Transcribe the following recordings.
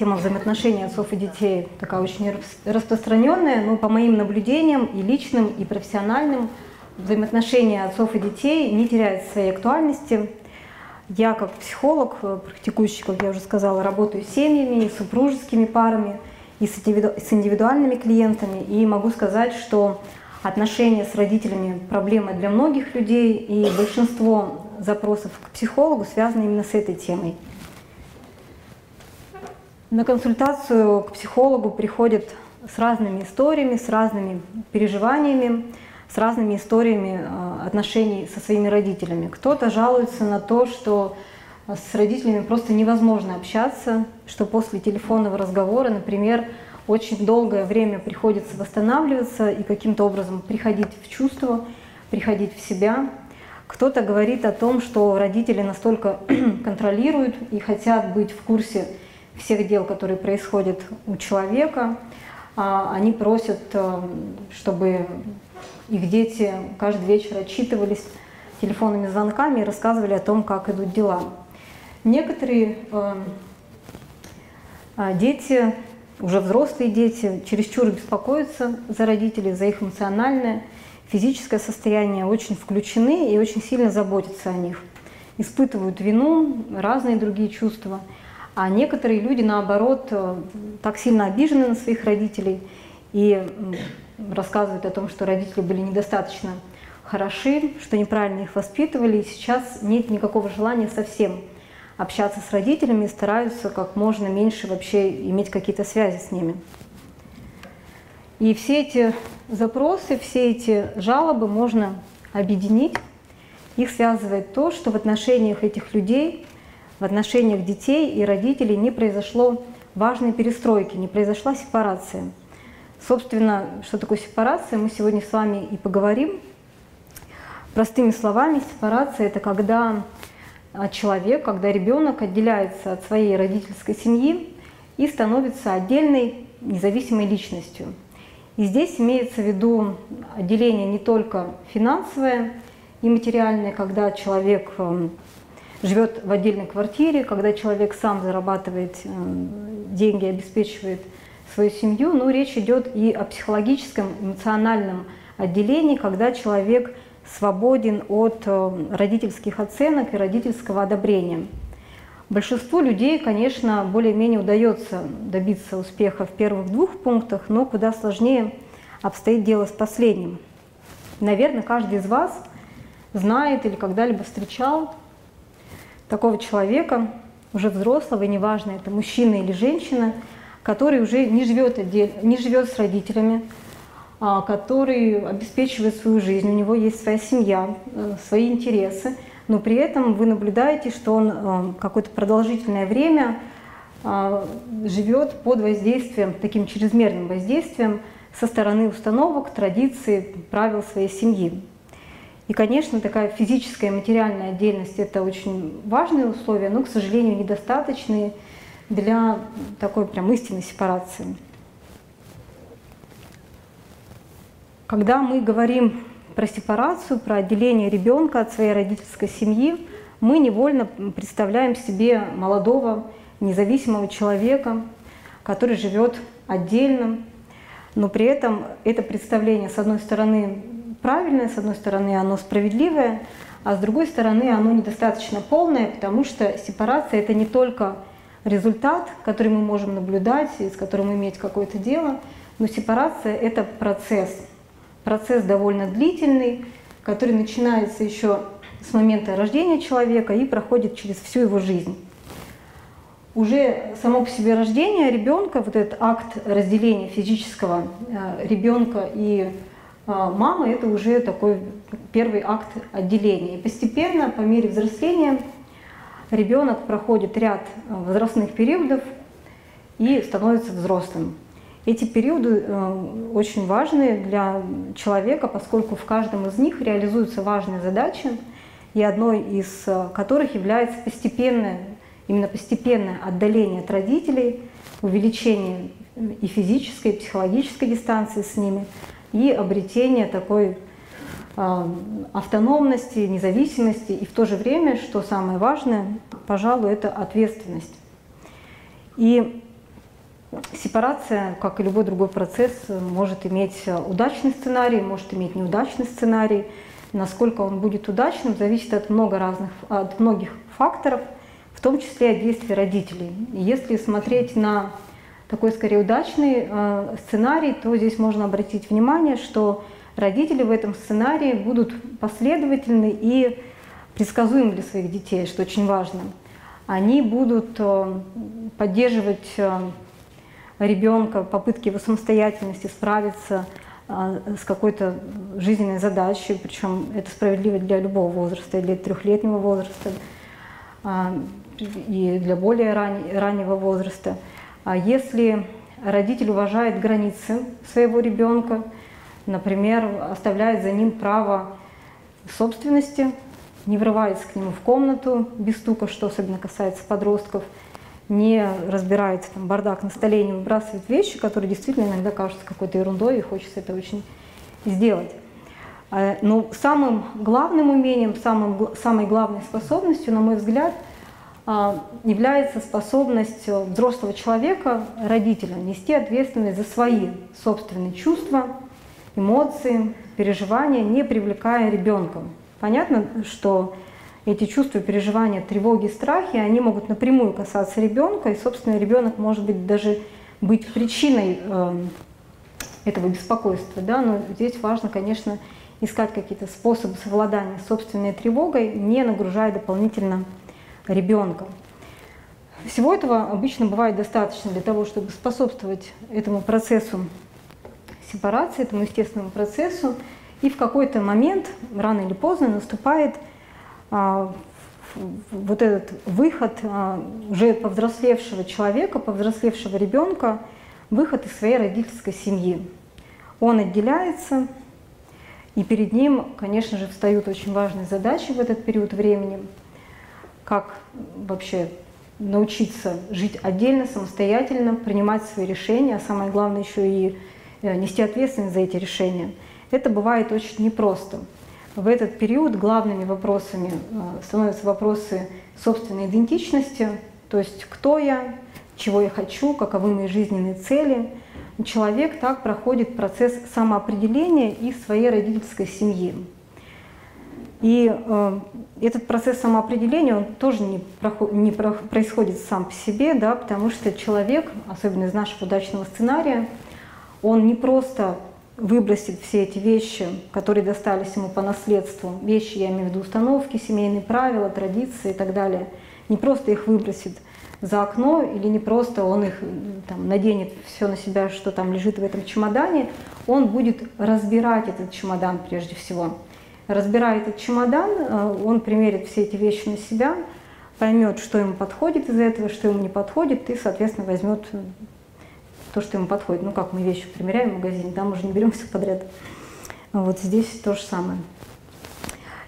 Тема взаимоотношений отцов и детей такая очень распространенная, но по моим наблюдениям и личным, и профессиональным, взаимоотношения отцов и детей не теряют своей актуальности. Я как психолог, практикующий, как я уже сказала, работаю с семьями, с супружескими парами, и с индивидуальными клиентами, и могу сказать, что отношения с родителями проблема для многих людей, и большинство запросов к психологу связаны именно с этой темой. На консультацию к психологу приходят с разными историями, с разными переживаниями, с разными историями э, отношений со своими родителями. Кто-то жалуется на то, что с родителями просто невозможно общаться, что после телефонного разговора, например, очень долгое время приходится восстанавливаться и каким-то образом приходить в чувство, приходить в себя. Кто-то говорит о том, что родители настолько контролируют и хотят быть в курсе всех дел, которые происходят у человека. А они просят, э, чтобы их дети каждый вечер отчитывались телефонными звонками и рассказывали о том, как идут дела. Некоторые э, а, дети, уже взрослые дети, чересчур беспокоятся за родителей, за их эмоциональное, физическое состояние, очень включены и очень сильно заботятся о них. Испытывают вину, разные другие чувства. А некоторые люди, наоборот, э, так сильно обижены на своих родителей и рассказывают о том, что родители были недостаточно хороши, что неправильно их воспитывали, и сейчас нет никакого желания совсем общаться с родителями и стараются как можно меньше вообще иметь какие-то связи с ними. И все эти запросы, все эти жалобы можно объединить. Их связывает то, что в отношениях этих людей, в отношениях детей и родителей не произошло важной перестройки, не произошла сепарация. Собственно, что такое сепарация, мы сегодня с вами и поговорим. Простыми словами, сепарация – это когда а человек, когда ребенок отделяется от своей родительской семьи и становится отдельной независимой личностью. И здесь имеется в виду отделение не только финансовое и материальное, когда человек эм, живет в отдельной квартире, когда человек сам зарабатывает эм, деньги, обеспечивает свою семью, но речь идет и о психологическом, эмоциональном отделении, когда человек свободен от э, родительских оценок и родительского одобрения. Большинству людей, конечно, более-менее удается добиться успеха в первых двух пунктах, но куда сложнее обстоит дело с последним. Наверное, каждый из вас знает или когда-либо встречал такого человека, уже взрослого, и неважно, это мужчина или женщина, который уже не живет, отдель, не живет с родителями, а, который обеспечивает свою жизнь, у него есть своя семья, э, свои интересы, но при этом вы наблюдаете, что он э, какое-то продолжительное время а, живет под воздействием, таким чрезмерным воздействием со стороны установок, традиций, правил своей семьи. И, конечно, такая физическая и материальная отдельность – это очень важные условия, но, к сожалению, недостаточные для такой прям истинной сепарации. Когда мы говорим про сепарацию, про отделение ребенка от своей родительской семьи, мы невольно представляем себе молодого, независимого человека, который живет отдельно, но при этом это представление, с одной стороны, правильное, с одной стороны, оно справедливое, а с другой стороны, оно недостаточно полное, потому что сепарация – это не только результат, который мы можем наблюдать и с которым иметь какое-то дело, но сепарация – это процесс – процесс довольно длительный, который начинается еще с момента рождения человека и проходит через всю его жизнь. Уже само по себе рождение ребенка, вот этот акт разделения физического э, ребенка и мамы, это уже такой первый акт отделения. И постепенно, по мере взросления, ребенок проходит ряд э, возрастных периодов и становится взрослым. Эти периоды э, очень важны для человека, поскольку в каждом из них реализуются важные задачи, и одной из которых является постепенное, именно постепенное отдаление от родителей, увеличение и физической, и психологической дистанции с ними, и обретение такой э, автономности, независимости, и в то же время, что самое важное, пожалуй, это ответственность. И Сепарация, как и любой другой процесс, может иметь удачный сценарий, может иметь неудачный сценарий. Насколько он будет удачным, зависит от, много разных, от многих факторов, в том числе от действий родителей. Если смотреть на такой скорее удачный э, сценарий, то здесь можно обратить внимание, что родители в этом сценарии будут последовательны и предсказуемы для своих детей, что очень важно. Они будут э, поддерживать э, ребенка попытки его самостоятельности справиться с какой-то жизненной задачей, причем это справедливо для любого возраста, для трехлетнего возраста и для более раннего возраста. А если родитель уважает границы своего ребенка, например, оставляет за ним право собственности, не врывается к нему в комнату без стука, что особенно касается подростков, не разбирается там бардак на столе, не выбрасывает вещи, которые действительно иногда кажутся какой-то ерундой, и хочется это очень сделать. А, но самым главным умением, самым, самой главной способностью, на мой взгляд – является способность взрослого человека, родителя, нести ответственность за свои собственные чувства, эмоции, переживания, не привлекая ребенка. Понятно, что эти чувства, переживания, тревоги, страхи, они могут напрямую касаться ребенка, и, собственно, ребенок может быть даже быть причиной э, этого беспокойства. Да? Но здесь важно, конечно, искать какие-то способы совладания собственной тревогой, не нагружая дополнительно ребенка. Всего этого обычно бывает достаточно для того, чтобы способствовать этому процессу сепарации, этому естественному процессу. И в какой-то момент, рано или поздно, наступает а, вот этот выход а, уже повзрослевшего человека, повзрослевшего ребенка, выход из своей родительской семьи. Он отделяется, и перед ним, конечно же, встают очень важные задачи в этот период времени – как вообще научиться жить отдельно, самостоятельно, принимать свои решения, а самое главное еще и э, нести ответственность за эти решения. Это бывает очень непросто. В этот период главными вопросами э, становятся вопросы собственной идентичности, то есть кто я, чего я хочу, каковы мои жизненные цели. Человек так проходит процесс самоопределения из своей родительской семьи. И э, этот процесс самоопределения, он тоже не, проход, не про, происходит сам по себе, да, потому что человек, особенно из нашего удачного сценария, он не просто выбросит все эти вещи, которые достались ему по наследству, вещи, я имею в виду установки, семейные правила, традиции и так далее, не просто их выбросит за окно или не просто он их там, наденет все на себя, что там лежит в этом чемодане, он будет разбирать этот чемодан прежде всего разбирая этот чемодан, э, он примерит все эти вещи на себя, поймет, что ему подходит из этого, что ему не подходит, и, соответственно, возьмет э, то, что ему подходит. Ну, как мы вещи примеряем в магазине, там уже не берем все подряд. Вот здесь то же самое.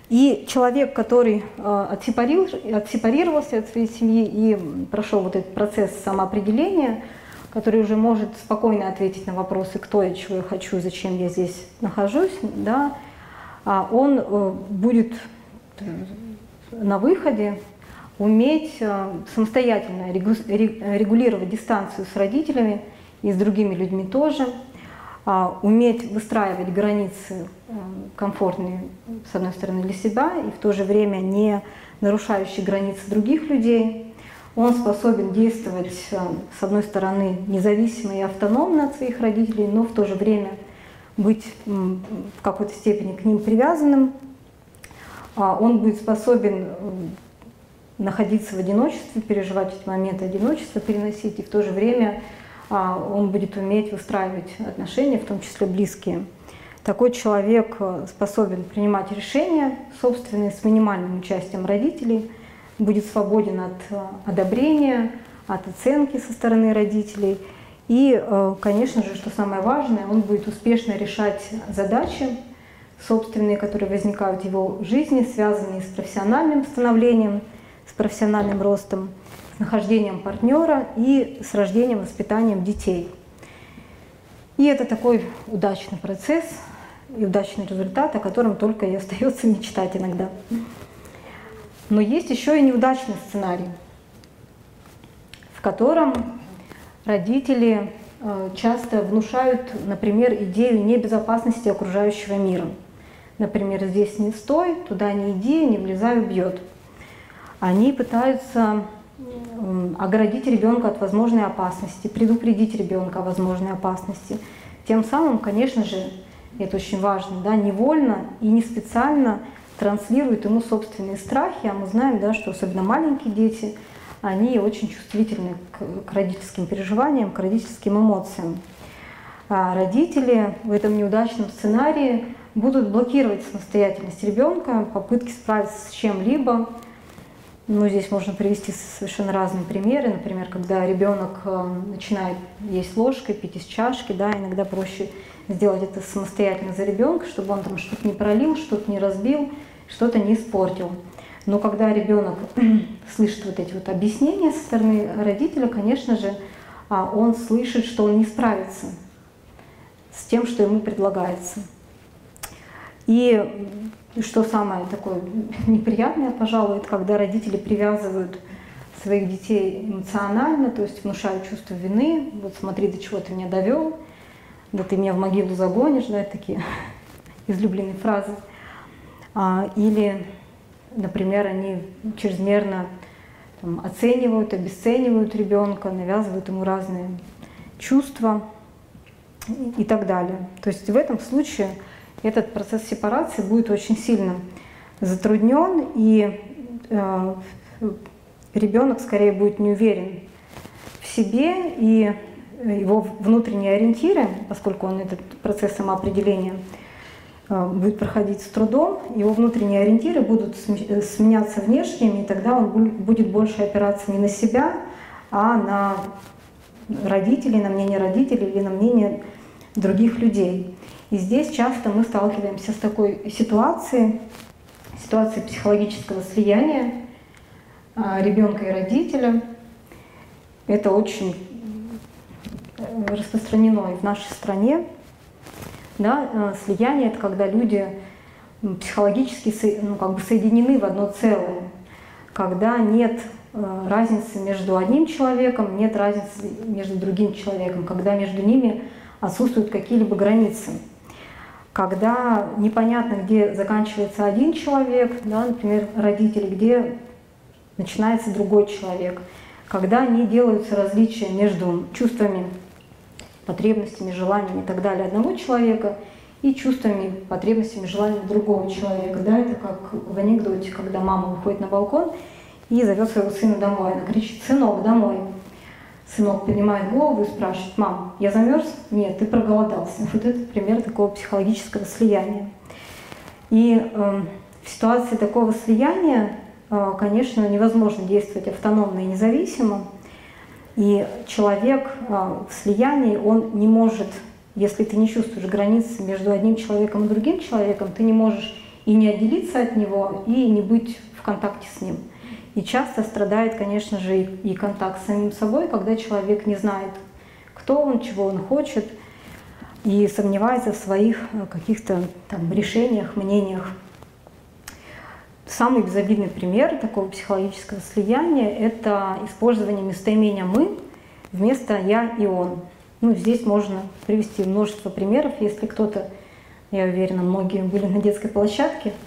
И человек, который э, отсепарировался от своей семьи и прошел вот этот процесс самоопределения, который уже может спокойно ответить на вопросы, кто я, чего я хочу, зачем я здесь нахожусь, да, он э, будет э, на выходе уметь э, самостоятельно регулировать дистанцию с родителями и с другими людьми тоже, а, уметь выстраивать границы комфортные, с одной стороны, для себя, и в то же время не нарушающие границы других людей. Он способен действовать, с одной стороны, независимо и автономно от своих родителей, но в то же время – быть в какой-то степени к ним привязанным, а он будет способен находиться в одиночестве, переживать эти моменты одиночества, переносить, и в то же время а, он будет уметь выстраивать отношения, в том числе близкие. Такой человек э, способен принимать решения собственные с минимальным участием родителей, будет свободен от э, одобрения, от оценки со стороны родителей – и, э, конечно же, что самое важное, он будет успешно решать задачи собственные, которые возникают в его жизни, связанные с профессиональным становлением, с профессиональным ростом, с нахождением партнера и с рождением, воспитанием детей. И это такой удачный процесс и удачный результат, о котором только и остается мечтать иногда. Но есть еще и неудачный сценарий, в котором родители э, часто внушают, например, идею небезопасности окружающего мира. Например, здесь не стой, туда не иди, не влезай, убьет. Они пытаются оградить ребенка от возможной опасности, предупредить ребенка о возможной опасности. Тем самым, конечно же, это очень важно, да, невольно и не специально транслируют ему собственные страхи, а мы знаем, да, что особенно маленькие дети, они очень чувствительны к, к родительским переживаниям, к родительским эмоциям. А родители в этом неудачном сценарии будут блокировать самостоятельность ребенка, попытки справиться с чем-либо, ну, здесь можно привести совершенно разные примеры. Например, когда ребенок э, начинает есть ложкой, пить из чашки, да, иногда проще сделать это самостоятельно за ребенка, чтобы он там что-то не пролил, что-то не разбил, что-то не испортил. Но когда ребенок слышит вот эти вот объяснения со стороны родителя, конечно же, а, он слышит, что он не справится с тем, что ему предлагается. И что самое такое неприятное, пожалуй, это когда родители привязывают своих детей эмоционально, то есть внушают чувство вины. Вот смотри, до чего ты меня довел, да ты меня в могилу загонишь, да, это такие излюбленные фразы. А, или, например, они чрезмерно там, оценивают, обесценивают ребенка, навязывают ему разные чувства и, так далее. То есть в этом случае этот процесс сепарации будет очень сильно затруднен, и э, ребенок скорее будет не уверен в себе, и его внутренние ориентиры, поскольку он этот процесс самоопределения будет проходить с трудом, его внутренние ориентиры будут сменяться внешними, и тогда он будет больше опираться не на себя, а на родителей, на мнение родителей или на мнение других людей. И здесь часто мы сталкиваемся с такой ситуацией, ситуацией психологического слияния а, ребенка и родителя. Это очень э, распространено и в нашей стране. Да, э, слияние – это когда люди психологически ну, как бы соединены в одно целое, когда нет э, разницы между одним человеком, нет разницы между другим человеком, когда между ними отсутствуют какие-либо границы. Когда непонятно, где заканчивается один человек, да, например, родители, где начинается другой человек, когда не делаются различия между чувствами, потребностями, желаниями и так далее одного человека и чувствами, потребностями, желаниями другого человека. Да, это как в анекдоте, когда мама выходит на балкон и зовет своего сына домой. Она кричит, сынок, домой. Сынок поднимает голову и спрашивает, мам, я замерз? Нет, ты проголодался. Вот это пример такого психологического слияния. И э, в ситуации такого слияния, э, конечно, невозможно действовать автономно и независимо. И человек э, в слиянии, он не может, если ты не чувствуешь границы между одним человеком и другим человеком, ты не можешь и не отделиться от него, и не быть в контакте с ним. И часто страдает, конечно же, и контакт с самим собой, когда человек не знает, кто он, чего он хочет, и сомневается в своих э, каких-то там решениях, мнениях. Самый безобидный пример такого психологического слияния – это использование местоимения «мы» вместо «я» и «он». Ну, здесь можно привести множество примеров, если кто-то, я уверена, многие были на детской площадке –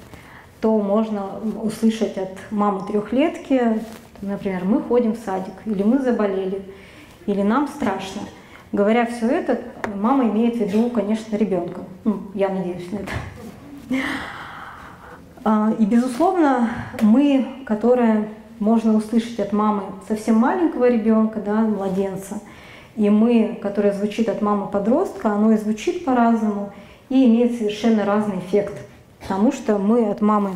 то можно услышать от мамы трехлетки, например, мы ходим в садик, или мы заболели, или нам страшно. Говоря все это, мама имеет в виду, конечно, ребенка. Ну, я надеюсь на это. А, и, безусловно, мы, которые можно услышать от мамы совсем маленького ребенка, да, младенца, и мы, которое звучит от мамы подростка, оно и звучит по-разному и имеет совершенно разный эффект – потому что мы от мамы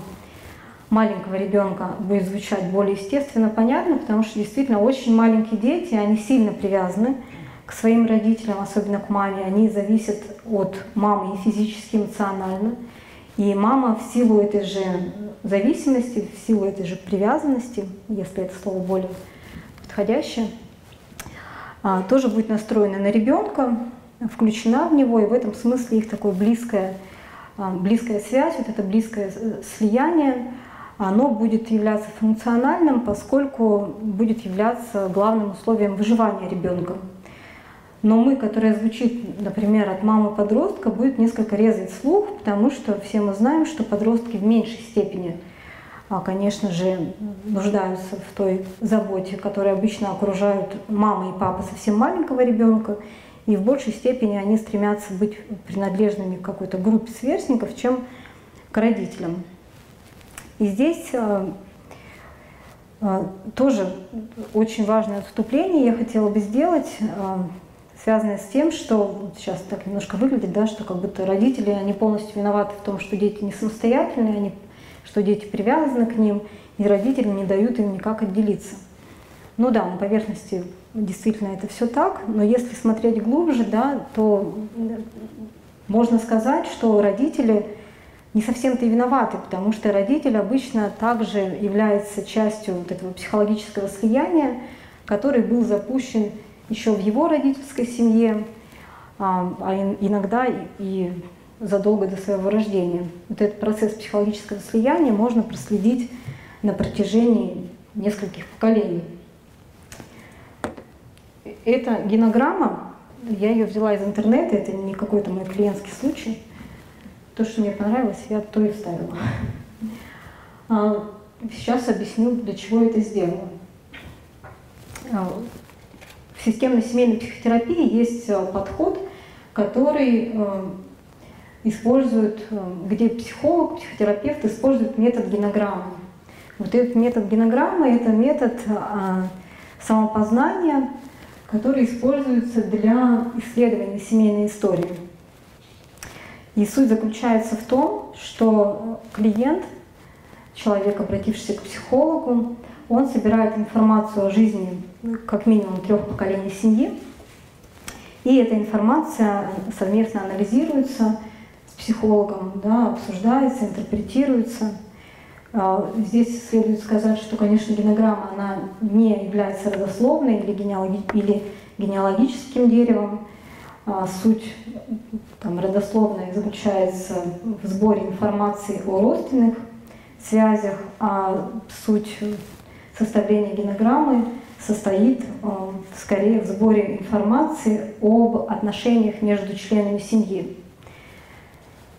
маленького ребенка будет звучать более естественно, понятно, потому что действительно очень маленькие дети, они сильно привязаны к своим родителям, особенно к маме. Они зависят от мамы и физически, и эмоционально. И мама в силу этой же зависимости, в силу этой же привязанности, если это слово более подходящее, а, тоже будет настроена на ребенка, включена в него, и в этом смысле их такое близкое а, близкая связь, вот это близкое э, слияние, оно будет являться функциональным, поскольку будет являться главным условием выживания ребенка. Но мы, которая звучит, например, от мамы подростка, будет несколько резать слух, потому что все мы знаем, что подростки в меньшей степени, а, конечно же, нуждаются в той заботе, которая обычно окружают мама и папа совсем маленького ребенка, и в большей степени они стремятся быть принадлежными к какой-то группе сверстников, чем к родителям. И здесь а, а, тоже очень важное отступление я хотела бы сделать связанное с тем, что сейчас так немножко выглядит, да, что как будто родители, они полностью виноваты в том, что дети не самостоятельные, они, что дети привязаны к ним, и родители не дают им никак отделиться. Ну да, на поверхности действительно это все так, но если смотреть глубже, да, то можно сказать, что родители не совсем-то и виноваты, потому что родитель обычно также является частью вот этого психологического слияния, который был запущен еще в его родительской семье, а, а иногда и задолго до своего рождения. Вот этот процесс психологического слияния можно проследить на протяжении нескольких поколений. Эта генограмма, я ее взяла из интернета, это не какой-то мой клиентский случай. То, что мне понравилось, я то и вставила. А, сейчас объясню, для чего это сделано. В системной семейной психотерапии есть э, подход, который э, использует, э, где психолог, психотерапевт использует метод генограммы. Вот этот метод генограммы – это метод самопознания, который используется для исследования семейной истории. И суть заключается в том, что клиент, человек, обратившийся к психологу, он собирает информацию о жизни как минимум трех поколений семьи, и эта информация совместно анализируется с психологом, да, обсуждается, интерпретируется. А, здесь следует сказать, что, конечно, генограмма она не является родословной или, генеалоги или генеалогическим деревом. А, суть там, родословной заключается в сборе информации о родственных связях, а суть составления генограммы состоит э, скорее в сборе информации об отношениях между членами семьи.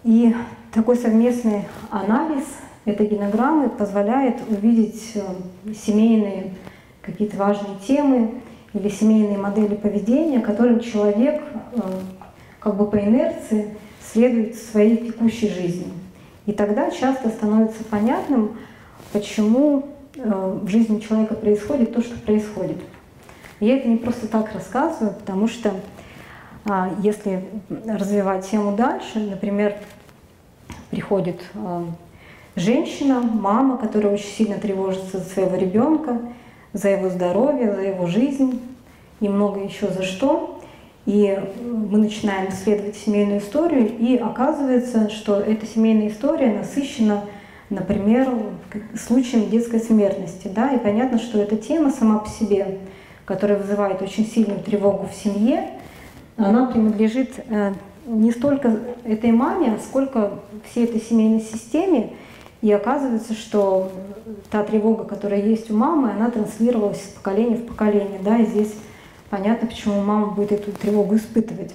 И такой совместный анализ этой генограммы позволяет увидеть э, семейные какие-то важные темы или семейные модели поведения, которым человек э, как бы по инерции следует в своей текущей жизни. И тогда часто становится понятным, почему в жизни человека происходит то, что происходит. Я это не просто так рассказываю, потому что а, если развивать тему дальше, например, приходит а, женщина, мама, которая очень сильно тревожится за своего ребенка, за его здоровье, за его жизнь и много еще за что. И мы начинаем исследовать семейную историю, и оказывается, что эта семейная история насыщена например, случаем детской смертности. Да? И понятно, что эта тема сама по себе, которая вызывает очень сильную тревогу в семье, она принадлежит э, не столько этой маме, сколько всей этой семейной системе. И оказывается, что та тревога, которая есть у мамы, она транслировалась из поколения в поколение. Да? И здесь понятно, почему мама будет эту тревогу испытывать.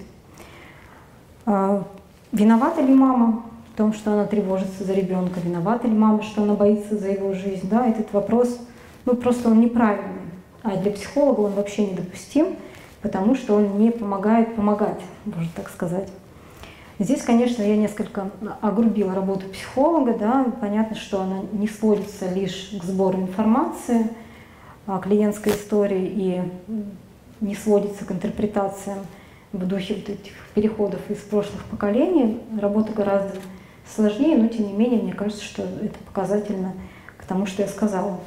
А, виновата ли мама? В том, что она тревожится за ребенка, виновата ли мама, что она боится за его жизнь. Да, этот вопрос, ну просто он неправильный. А для психолога он вообще недопустим, потому что он не помогает помогать, можно так сказать. Здесь, конечно, я несколько огрубила работу психолога. Да. Понятно, что она не сводится лишь к сбору информации о клиентской истории и не сводится к интерпретациям в духе вот этих переходов из прошлых поколений. Работа гораздо сложнее, но тем не менее, мне кажется, что это показательно к тому, что я сказала.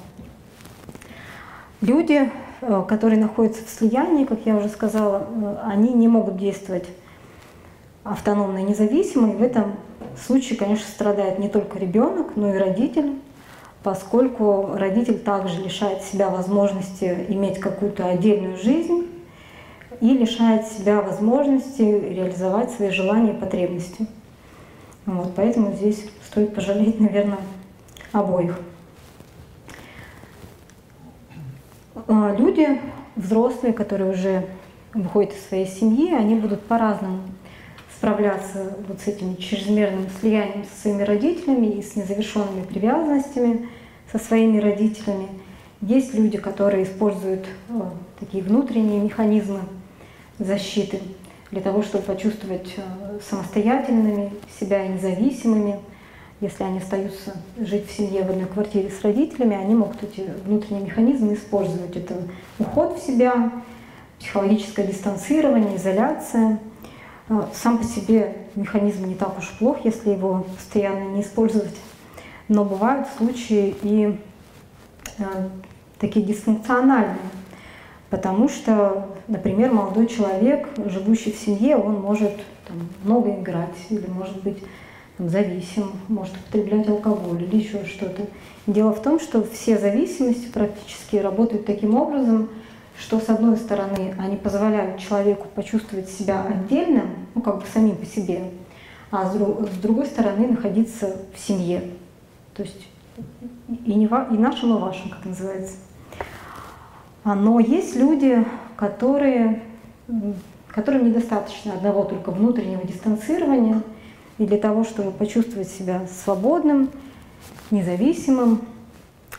Люди, э, которые находятся в слиянии, как я уже сказала, э, они не могут действовать автономно и независимо, и в этом случае, конечно, страдает не только ребенок, но и родитель, поскольку родитель также лишает себя возможности иметь какую-то отдельную жизнь и лишает себя возможности реализовать свои желания и потребности. Вот, поэтому здесь стоит пожалеть, наверное, обоих. А, люди взрослые, которые уже выходят из своей семьи, они будут по-разному справляться вот с этим чрезмерным слиянием со своими родителями и с незавершенными привязанностями со своими родителями. Есть люди, которые используют о, такие внутренние механизмы защиты для того, чтобы почувствовать э, самостоятельными себя и независимыми. Если они остаются жить в семье в одной квартире с родителями, они могут эти внутренние механизмы использовать. Это уход в себя, психологическое дистанцирование, изоляция. Э, сам по себе механизм не так уж плох, если его постоянно не использовать. Но бывают случаи и э, такие дисфункциональные, потому что, например, молодой человек, живущий в семье, он может там, много играть или может быть там, зависим, может употреблять алкоголь или еще что-то. Дело в том, что все зависимости практически работают таким образом, что с одной стороны они позволяют человеку почувствовать себя отдельным, ну как бы самим по себе, а с другой стороны находиться в семье. То есть и, не, и нашим, и вашим, как называется. А, но есть люди, которые, которым недостаточно одного только внутреннего дистанцирования, и для того, чтобы почувствовать себя свободным, независимым,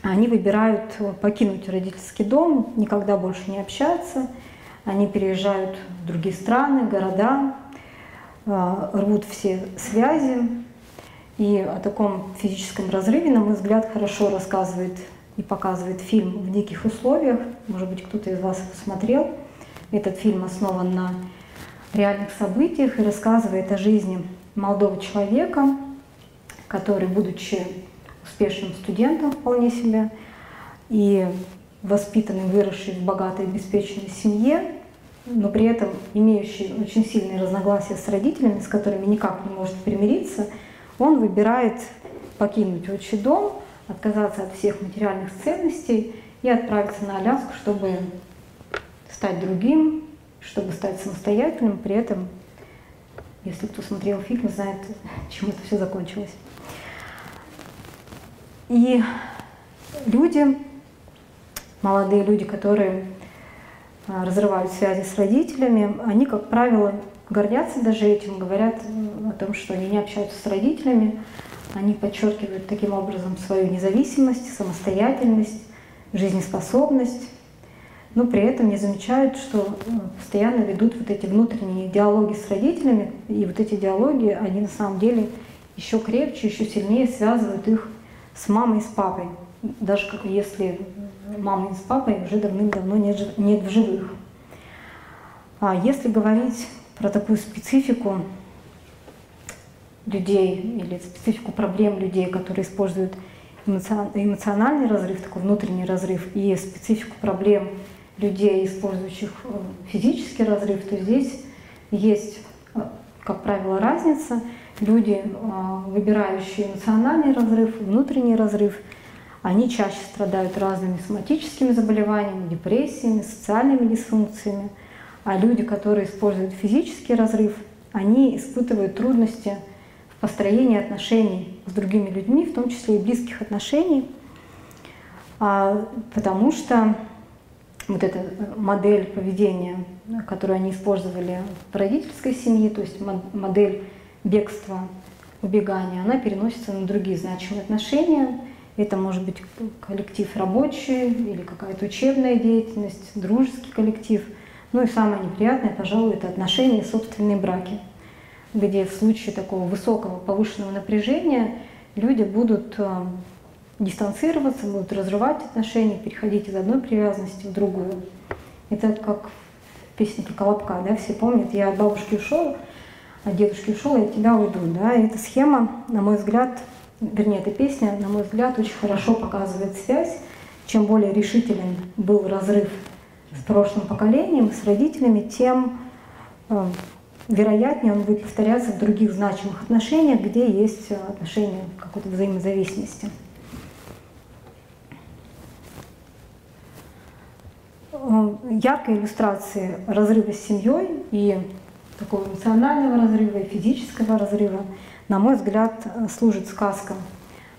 они выбирают покинуть родительский дом, никогда больше не общаться, они переезжают в другие страны, города, а, рвут все связи. И о таком физическом разрыве, на мой взгляд, хорошо рассказывает и показывает фильм «В диких условиях». Может быть, кто-то из вас смотрел. Этот фильм основан на реальных событиях и рассказывает о жизни молодого человека, который, будучи успешным студентом вполне себе и воспитанный, выросший в богатой обеспеченной семье, но при этом имеющий очень сильные разногласия с родителями, с которыми никак не может примириться, он выбирает покинуть отчий дом, отказаться от всех материальных ценностей и отправиться на Аляску, чтобы стать другим, чтобы стать самостоятельным, при этом, если кто смотрел фильм, знает, чем это все закончилось. И люди, молодые люди, которые а, разрывают связи с родителями, они, как правило, гордятся даже этим, говорят о том, что они не общаются с родителями, они подчеркивают таким образом свою независимость, самостоятельность, жизнеспособность, но при этом не замечают, что ну, постоянно ведут вот эти внутренние диалоги с родителями, и вот эти диалоги, они на самом деле еще крепче, еще сильнее связывают их с мамой и с папой, даже как если мамы и с папой уже давным-давно нет, нет в живых. А если говорить про такую специфику людей или специфику проблем людей, которые используют эмоциональный разрыв, такой внутренний разрыв, и специфику проблем людей, использующих э, физический разрыв, то здесь есть, э, как правило, разница. Люди, э, выбирающие эмоциональный разрыв, внутренний разрыв, они чаще страдают разными соматическими заболеваниями, депрессиями, социальными дисфункциями. А люди, которые используют физический разрыв, они испытывают трудности в построении отношений с другими людьми, в том числе и близких отношений, а, потому что вот эта модель поведения, которую они использовали в родительской семье, то есть модель бегства, убегания, она переносится на другие значимые отношения. Это может быть коллектив рабочий или какая-то учебная деятельность, дружеский коллектив – ну и самое неприятное, пожалуй, это отношения собственные браки, где в случае такого высокого повышенного напряжения люди будут э, дистанцироваться, будут разрывать отношения, переходить из одной привязанности в другую. Это как в песенке Колобка, да, все помнят, я от бабушки ушел, от дедушки ушел, я от тебя уйду. Да? И эта схема, на мой взгляд, вернее, эта песня, на мой взгляд, очень хорошо показывает связь. Чем более решителен был разрыв с прошлым поколением, с родителями, тем э, вероятнее он будет повторяться в других значимых отношениях, где есть отношения какой-то взаимозависимости. Э, яркой иллюстрацией разрыва с семьей и такого эмоционального разрыва и физического разрыва, на мой взгляд, служит сказка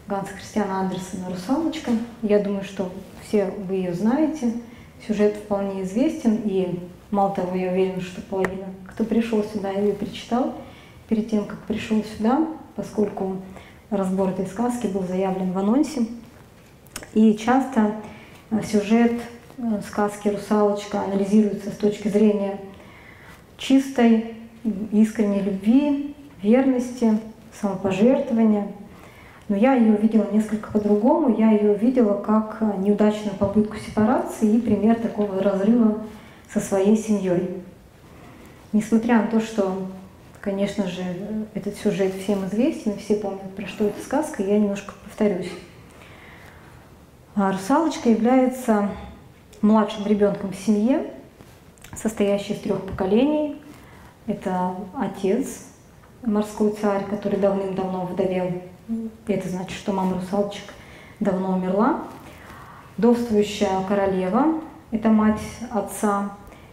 Ганса Христиана Андерсона «Русалочка». Я думаю, что все вы ее знаете – Сюжет вполне известен, и Мало того, я уверена, что половина, кто пришел сюда, ее перечитал перед тем, как пришел сюда, поскольку разбор этой сказки был заявлен в анонсе. И часто э, сюжет э, сказки «Русалочка» анализируется с точки зрения чистой, искренней любви, верности, самопожертвования. Но я ее увидела несколько по-другому. Я ее увидела как э, неудачную попытку сепарации и пример такого разрыва со своей семьей. Несмотря на то, что, конечно же, этот сюжет всем известен, все помнят, про что эта сказка, я немножко повторюсь. А русалочка является младшим ребенком в семье, состоящей из трех поколений. Это отец, морской царь, который давным-давно вдовел. Это значит, что мама русалочек давно умерла. Довствующая королева, это мать отца,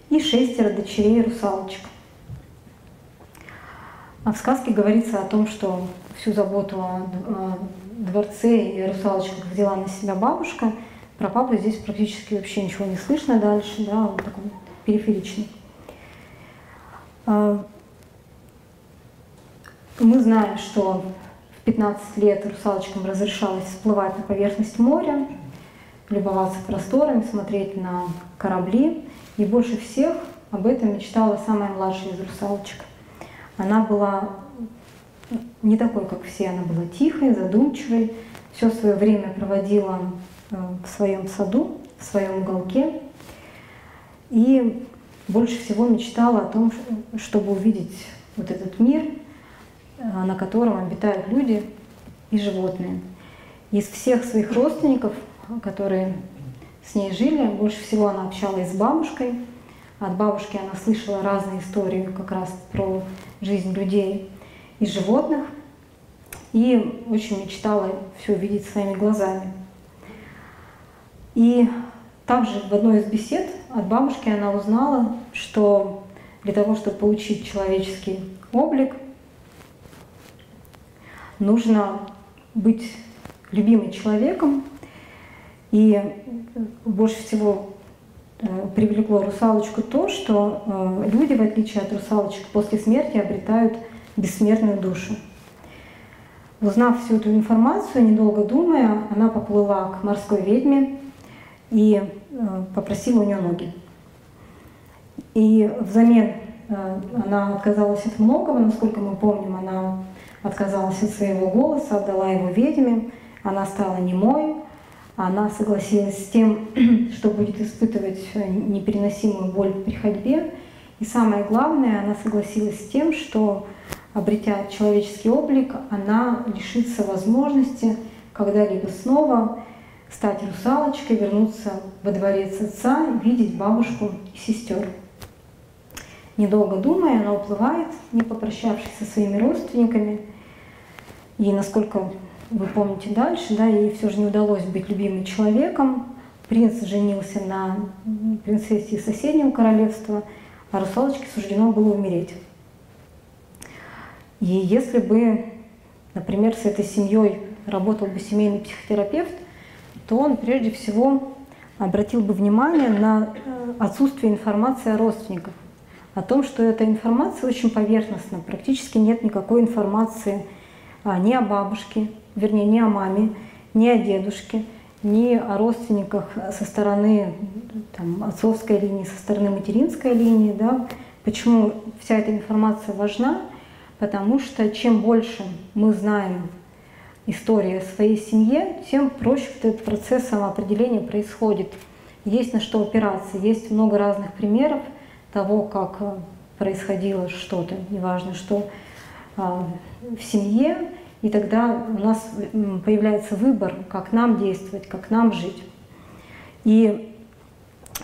и шестеро дочерей русалочек. А в сказке говорится о том, что всю заботу о дворце и русалочках взяла на себя бабушка. Про папу здесь практически вообще ничего не слышно дальше, да, он такой периферичный. А, мы знаем, что в 15 лет русалочкам разрешалось всплывать на поверхность моря, любоваться просторами, смотреть на корабли. И больше всех об этом мечтала самая младшая из русалочек. Она была не такой, как все, она была тихой, задумчивой, все свое время проводила э, в своем саду, в своем уголке. И больше всего мечтала о том, чтобы увидеть вот этот мир, э, на котором обитают люди и животные. Из всех своих родственников, которые с ней жили. Больше всего она общалась с бабушкой. От бабушки она слышала разные истории как раз про жизнь людей и животных. И очень мечтала все увидеть своими глазами. И также в одной из бесед от бабушки она узнала, что для того, чтобы получить человеческий облик, нужно быть любимым человеком, и больше всего э, привлекло русалочку то, что э, люди, в отличие от русалочек, после смерти обретают бессмертную душу. Узнав всю эту информацию, недолго думая, она поплыла к морской ведьме и э, попросила у нее ноги. И взамен она отказалась от многого, насколько мы помним, она отказалась от своего голоса, отдала его ведьме, она стала немой, она согласилась с тем, что будет испытывать непереносимую боль при ходьбе. И самое главное, она согласилась с тем, что, обретя человеческий облик, она лишится возможности когда-либо снова стать русалочкой, вернуться во дворец отца, видеть бабушку и сестер. Недолго думая, она уплывает, не попрощавшись со своими родственниками. И насколько вы помните дальше, да, ей все же не удалось быть любимым человеком. Принц женился на принцессе из соседнего королевства, а русалочке суждено было умереть. И если бы, например, с этой семьей работал бы семейный психотерапевт, то он прежде всего обратил бы внимание на э, отсутствие информации о родственниках, о том, что эта информация очень поверхностна, практически нет никакой информации а, ни о бабушке, вернее, не о маме, не о дедушке, не о родственниках со стороны там, отцовской линии, со стороны материнской линии. Да? Почему вся эта информация важна? Потому что чем больше мы знаем истории о своей семье, тем проще этот процесс самоопределения происходит. Есть на что опираться, есть много разных примеров того, как происходило что-то, неважно что, а, в семье, и тогда у нас появляется выбор, как нам действовать, как нам жить. И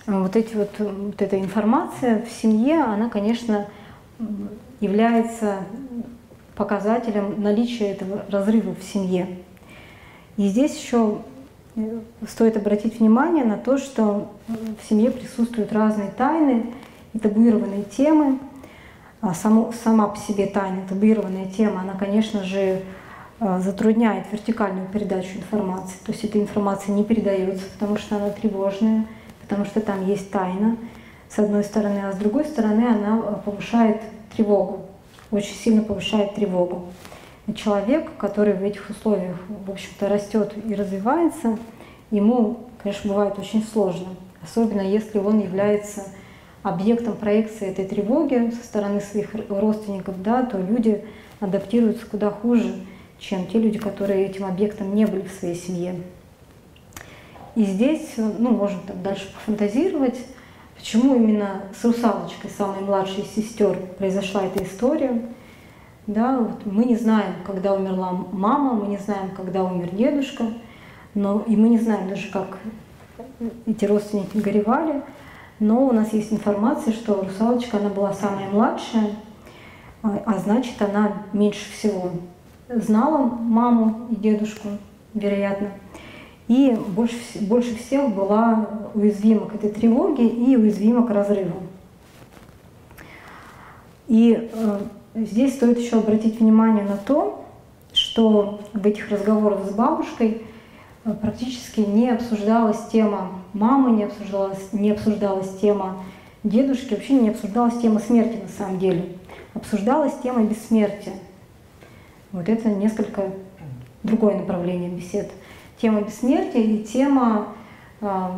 вот, эти вот, вот эта информация в семье, она, конечно, является показателем наличия этого разрыва в семье. И здесь еще э, стоит обратить внимание на то, что в семье присутствуют разные тайны и табуированные темы. А само, сама по себе тайна, табуированная тема, она, конечно же, Э, затрудняет вертикальную передачу информации. То есть эта информация не передается, потому что она тревожная, потому что там есть тайна, с одной стороны, а с другой стороны она повышает тревогу, очень сильно повышает тревогу. И человек, который в этих условиях, в общем-то, растет и развивается, ему, конечно, бывает очень сложно, особенно если он является объектом проекции этой тревоги со стороны своих родственников, да, то люди адаптируются куда хуже, чем те люди, которые этим объектом не были в своей семье. И здесь, ну, можно там дальше пофантазировать, почему именно с русалочкой, самой младшей сестер, произошла эта история. Да, вот мы не знаем, когда умерла мама, мы не знаем, когда умер дедушка, но и мы не знаем даже, как эти родственники горевали, но у нас есть информация, что русалочка, она была самая младшая, а значит, она меньше всего знала маму и дедушку, вероятно, и больше, больше всех была уязвима к этой тревоге и уязвима к разрыву. И э, здесь стоит еще обратить внимание на то, что в этих разговорах с бабушкой э, практически не обсуждалась тема мамы, не обсуждалась, не обсуждалась тема дедушки, вообще не обсуждалась тема смерти на самом деле. Обсуждалась тема бессмертия. Вот это несколько другое направление бесед. Тема бессмертия и тема э,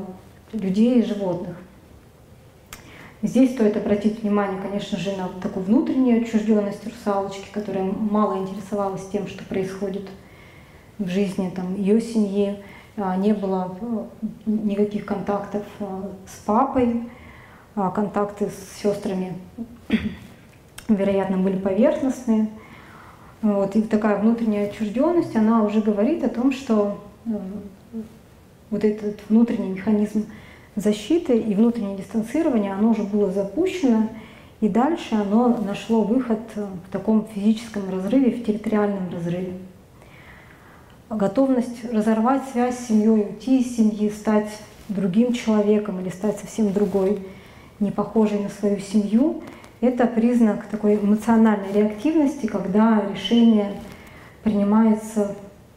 людей и животных. Здесь стоит обратить внимание, конечно же, на такую внутреннюю отчужденность русалочки, которая мало интересовалась тем, что происходит в жизни там, ее семьи. А, не было э, никаких контактов э, с папой, а контакты с сестрами, вероятно, были поверхностные. Вот. И такая внутренняя отчужденность, она уже говорит о том, что э, вот этот внутренний механизм защиты и внутреннее дистанцирование, оно уже было запущено, и дальше оно нашло выход в таком физическом разрыве, в территориальном разрыве. Готовность разорвать связь с семьей, уйти из семьи, стать другим человеком или стать совсем другой, не похожей на свою семью, это признак такой эмоциональной реактивности, когда решение принимается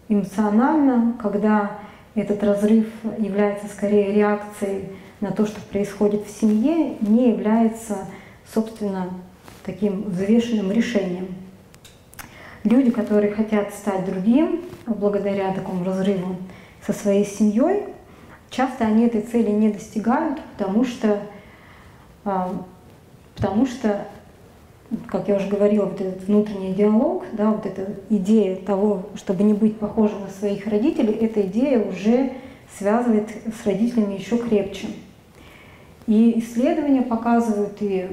эмоционально, когда этот разрыв является скорее реакцией на то, что происходит в семье, не является, собственно, таким взвешенным решением. Люди, которые хотят стать другим благодаря такому разрыву со своей семьей, часто они этой цели не достигают, потому что, а, потому что как я уже говорила, вот этот внутренний диалог, да, вот эта идея того, чтобы не быть похожим на своих родителей, эта идея уже связывает с родителями еще крепче. И исследования показывают, и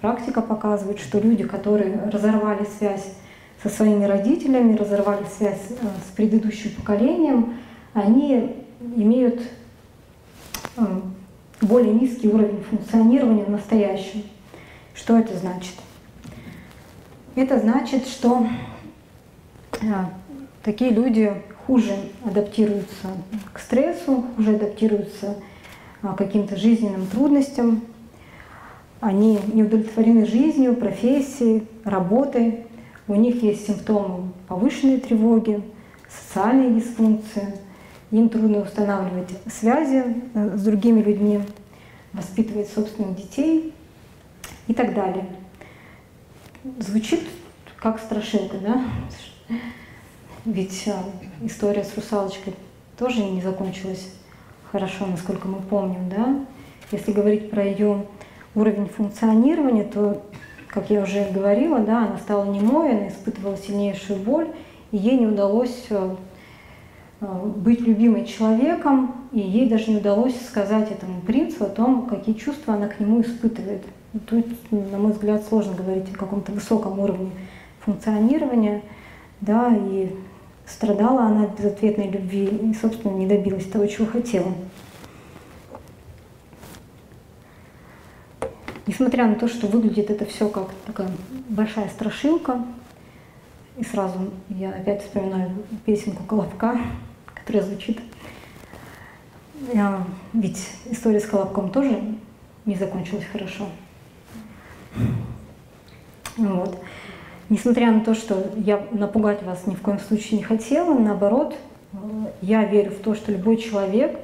практика показывает, что люди, которые разорвали связь со своими родителями, разорвали связь э, с предыдущим поколением, они имеют э, более низкий уровень функционирования в настоящем. Что это значит? Это значит, что а, такие люди хуже адаптируются к стрессу, хуже адаптируются а, к каким-то жизненным трудностям. Они не удовлетворены жизнью, профессией, работой. У них есть симптомы повышенной тревоги, социальные дисфункции. Им трудно устанавливать связи э, с другими людьми, воспитывать собственных детей и так далее звучит как страшилка, да? Ведь а, история с русалочкой тоже не закончилась хорошо, насколько мы помним, да? Если говорить про ее уровень функционирования, то, как я уже говорила, да, она стала немой, она испытывала сильнейшую боль, и ей не удалось а, а, быть любимой человеком, и ей даже не удалось сказать этому принцу о том, какие чувства она к нему испытывает. Тут, на мой взгляд, сложно говорить о каком-то высоком уровне функционирования, да, и страдала она от безответной любви и, собственно, не добилась того, чего хотела. Несмотря на то, что выглядит это все как такая большая страшилка, и сразу я опять вспоминаю песенку Колобка, которая звучит. Ведь история с Колобком тоже не закончилась хорошо. Вот. Несмотря на то, что я напугать вас ни в коем случае не хотела, наоборот, я верю в то, что любой человек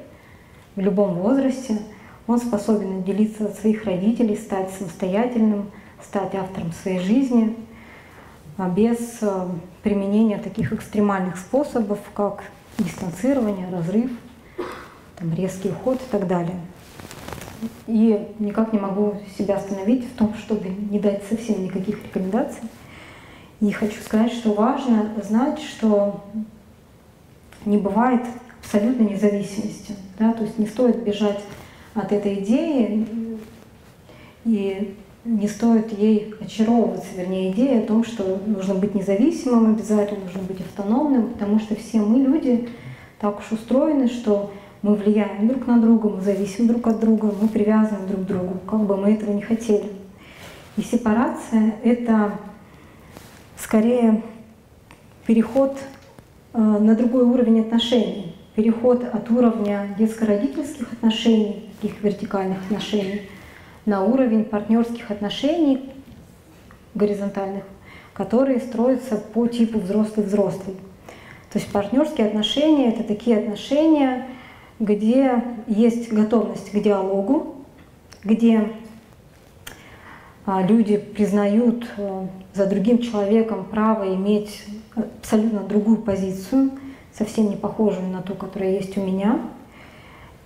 в любом возрасте, он способен отделиться от своих родителей, стать самостоятельным, стать автором своей жизни а без э, применения таких экстремальных способов, как дистанцирование, разрыв, там, резкий уход и так далее. И никак не могу себя остановить в том, чтобы не дать совсем никаких рекомендаций. И хочу сказать, что важно знать, что не бывает абсолютной независимости. Да? То есть не стоит бежать от этой идеи и не стоит ей очаровываться, вернее, идея о том, что нужно быть независимым, обязательно нужно быть автономным, потому что все мы, люди, так уж устроены, что мы влияем друг на друга, мы зависим друг от друга, мы привязаны друг к другу, как бы мы этого не хотели. И сепарация — это скорее переход э, на другой уровень отношений, переход от уровня детско-родительских отношений, таких вертикальных отношений, на уровень партнерских отношений горизонтальных, которые строятся по типу взрослый-взрослый. То есть партнерские отношения — это такие отношения, где есть готовность к диалогу, где а, люди признают э, за другим человеком право иметь абсолютно другую позицию, совсем не похожую на ту, которая есть у меня,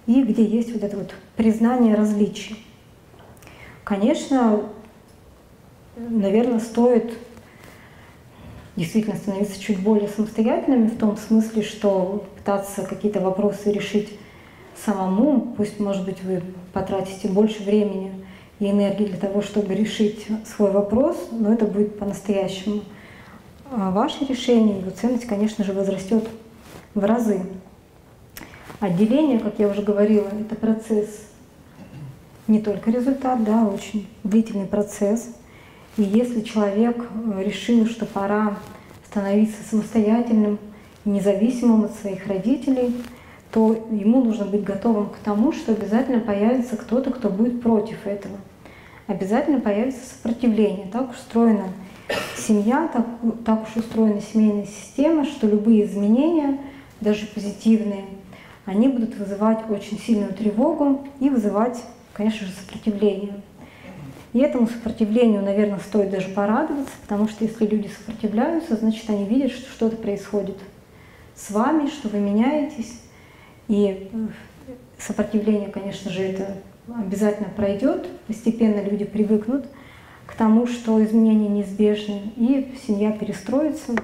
и где есть вот это вот признание различий. Конечно, наверное, стоит действительно становиться чуть более самостоятельными в том смысле, что пытаться какие-то вопросы решить самому, пусть, может быть, вы потратите больше времени и энергии для того, чтобы решить свой вопрос, но это будет по-настоящему а ваше решение, его ценность, конечно же, возрастет в разы. Отделение, как я уже говорила, это процесс не только результат, да, очень длительный процесс. И если человек э, решил, что пора становиться самостоятельным, независимым от своих родителей, то ему нужно быть готовым к тому, что обязательно появится кто-то, кто будет против этого. Обязательно появится сопротивление. Так устроена семья, так, так уж устроена семейная система, что любые изменения, даже позитивные, они будут вызывать очень сильную тревогу и вызывать, конечно же, сопротивление. И этому сопротивлению, наверное, стоит даже порадоваться, потому что если люди сопротивляются, значит, они видят, что что-то происходит с вами, что вы меняетесь, и э, сопротивление, конечно же, это обязательно пройдет, постепенно люди привыкнут к тому, что изменения неизбежны, и семья перестроится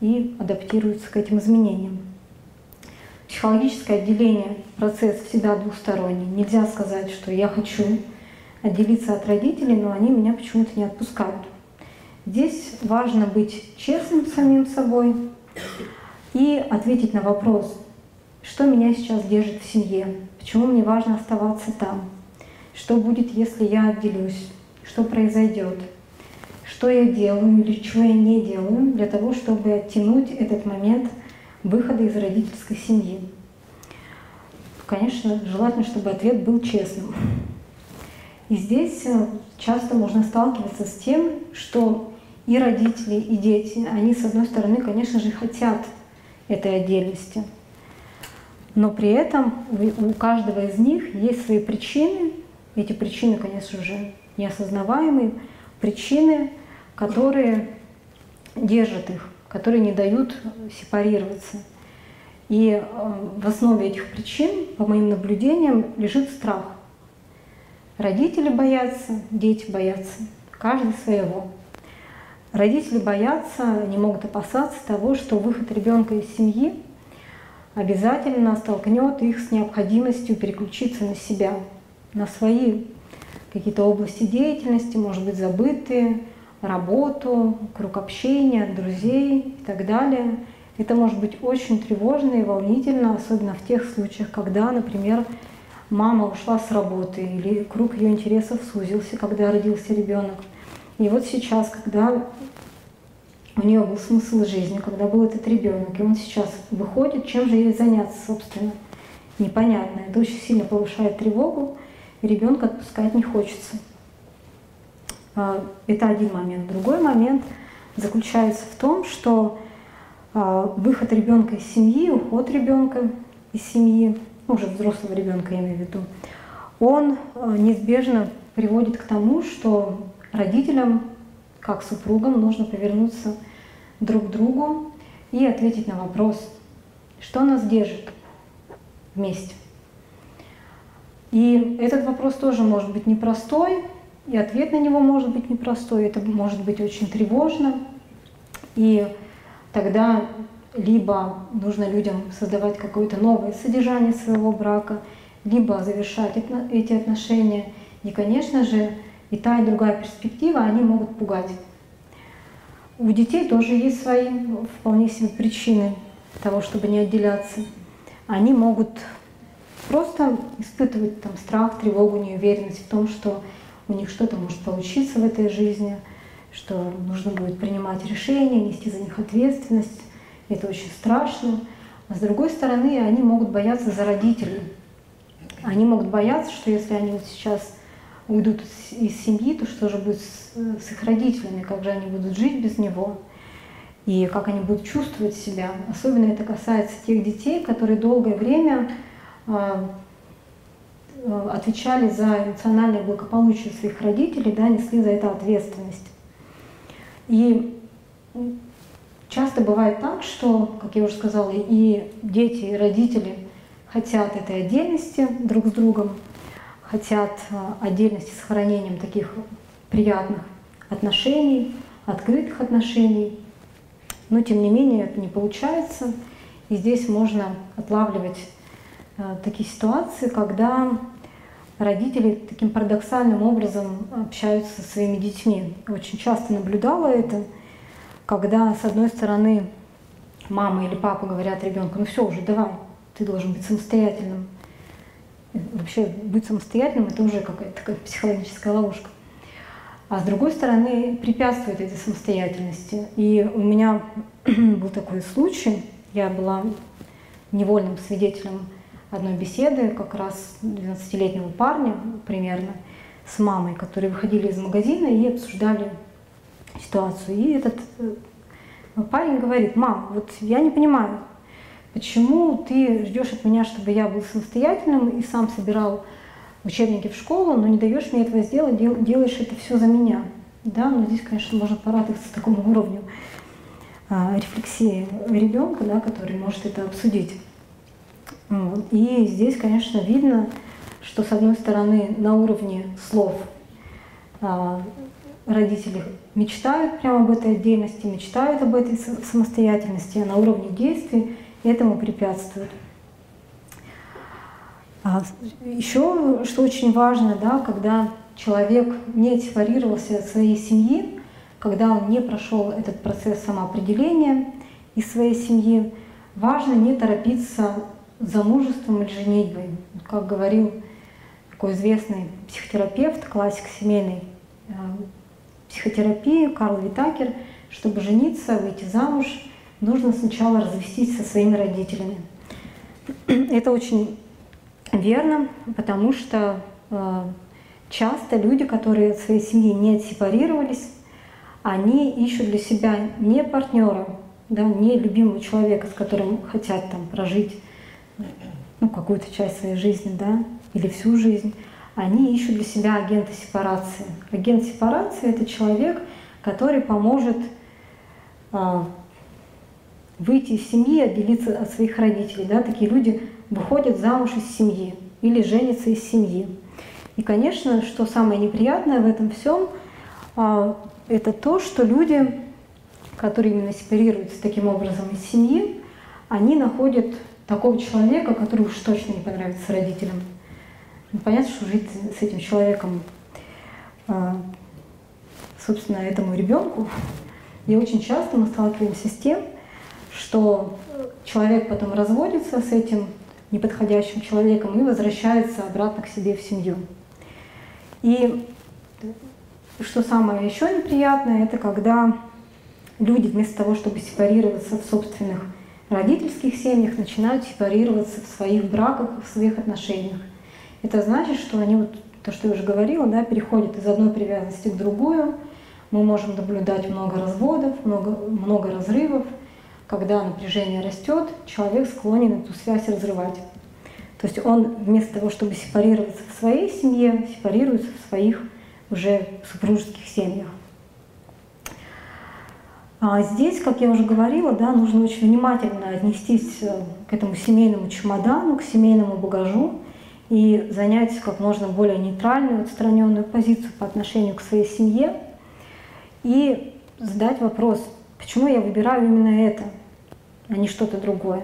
и адаптируется к этим изменениям. Психологическое отделение – процесс всегда двусторонний. Нельзя сказать, что я хочу отделиться от родителей, но они меня почему-то не отпускают. Здесь важно быть честным с самим собой и ответить на вопрос, что меня сейчас держит в семье? Почему мне важно оставаться там? Что будет, если я отделюсь? Что произойдет? Что я делаю или чего я не делаю для того, чтобы оттянуть этот момент выхода из родительской семьи? Конечно, желательно, чтобы ответ был честным. И здесь э, часто можно сталкиваться с тем, что и родители, и дети, они, с одной стороны, конечно же, хотят этой отдельности – но при этом у каждого из них есть свои причины. Эти причины, конечно же, неосознаваемые, причины, которые держат их, которые не дают сепарироваться. И э, в основе этих причин, по моим наблюдениям, лежит страх. Родители боятся, дети боятся, каждый своего. Родители боятся, не могут опасаться того, что выход ребенка из семьи обязательно столкнет их с необходимостью переключиться на себя, на свои какие-то области деятельности, может быть, забытые, работу, круг общения, друзей и так далее. Это может быть очень тревожно и волнительно, особенно в тех случаях, когда, например, мама ушла с работы или круг ее интересов сузился, когда родился ребенок. И вот сейчас, когда у нее был смысл жизни, когда был этот ребенок, и он сейчас выходит, чем же ей заняться, собственно, непонятно. Это очень сильно повышает тревогу, и ребенка отпускать не хочется. А, это один момент. Другой момент заключается в том, что а, выход ребенка из семьи, уход ребенка из семьи, уже взрослого ребенка я имею в виду, он э, неизбежно приводит к тому, что родителям, как супругам, нужно повернуться друг к другу и ответить на вопрос, что нас держит вместе. И этот вопрос тоже может быть непростой, и ответ на него может быть непростой, это может быть очень тревожно. И тогда либо нужно людям создавать какое-то новое содержание своего брака, либо завершать эти отношения. И, конечно же, и та, и другая перспектива, они могут пугать. У детей тоже есть свои вполне себе причины того, чтобы не отделяться. Они могут просто испытывать там страх, тревогу, неуверенность в том, что у них что-то может получиться в этой жизни, что нужно будет принимать решения, нести за них ответственность. Это очень страшно. А с другой стороны, они могут бояться за родителей. Они могут бояться, что если они вот сейчас уйдут из семьи, то что же будет с, с их родителями, как же они будут жить без него, и как они будут чувствовать себя. Особенно это касается тех детей, которые долгое время а, отвечали за эмоциональное благополучие своих родителей, да, несли за это ответственность. И часто бывает так, что, как я уже сказала, и дети, и родители хотят этой отдельности друг с другом, хотят а, отдельности с сохранением таких приятных отношений, открытых отношений, но тем не менее это не получается. И здесь можно отлавливать а, такие ситуации, когда родители таким парадоксальным образом общаются со своими детьми. Очень часто наблюдала это, когда с одной стороны мама или папа говорят ребенку, ну все уже, давай, ты должен быть самостоятельным, вообще быть самостоятельным это уже какая-то такая психологическая ловушка. А с другой стороны, препятствует этой самостоятельности. И у меня был такой случай, я была невольным свидетелем одной беседы как раз 12-летнего парня примерно с мамой, которые выходили из магазина и обсуждали ситуацию. И этот э, парень говорит, мам, вот я не понимаю, Почему ты ждешь от меня, чтобы я был самостоятельным и сам собирал учебники в школу, но не даешь мне этого сделать, дел, делаешь это все за меня? Да, но здесь, конечно, можно порадоваться такому уровню а, рефлексии ребенка, да, который может это обсудить. И здесь, конечно, видно, что с одной стороны на уровне слов а, родители мечтают прямо об этой отдельности, мечтают об этой самостоятельности, а на уровне действий этому препятствует. А еще, что очень важно, да, когда человек не сепарировался от своей семьи, когда он не прошел этот процесс самоопределения из своей семьи, важно не торопиться замужеством или женитьбой. Как говорил такой известный психотерапевт, классик семейной психотерапии Карл Витакер, чтобы жениться, выйти замуж – нужно сначала развестись со своими родителями. Это очень верно, потому что э, часто люди, которые от своей семьи не отсепарировались, они ищут для себя не партнера, да, не любимого человека, с которым хотят там прожить ну, какую-то часть своей жизни, да, или всю жизнь. Они ищут для себя агента сепарации. Агент сепарации — это человек, который поможет э, выйти из семьи, отделиться от своих родителей. Да? Такие люди выходят замуж из семьи или женятся из семьи. И, конечно, что самое неприятное в этом всем, а, это то, что люди, которые именно сепарируются таким образом из семьи, они находят такого человека, который уж точно не понравится родителям. Ну, понятно, что жить с этим человеком, а, собственно, этому ребенку. И очень часто мы сталкиваемся с тем, что человек потом разводится с этим неподходящим человеком и возвращается обратно к себе в семью. И что самое еще неприятное, это когда люди вместо того, чтобы сепарироваться в собственных родительских семьях, начинают сепарироваться в своих браках, в своих отношениях. Это значит, что они, вот то, что я уже говорила, да, переходят из одной привязанности к другую. Мы можем наблюдать много разводов, много, много разрывов – когда напряжение растет, человек склонен эту связь разрывать. То есть он вместо того, чтобы сепарироваться в своей семье, сепарируется в своих уже супружеских семьях. А здесь, как я уже говорила, да, нужно очень внимательно отнестись э, к этому семейному чемодану, к семейному багажу и занять как можно более нейтральную, отстраненную позицию по отношению к своей семье и задать вопрос, почему я выбираю именно это, а не что-то другое.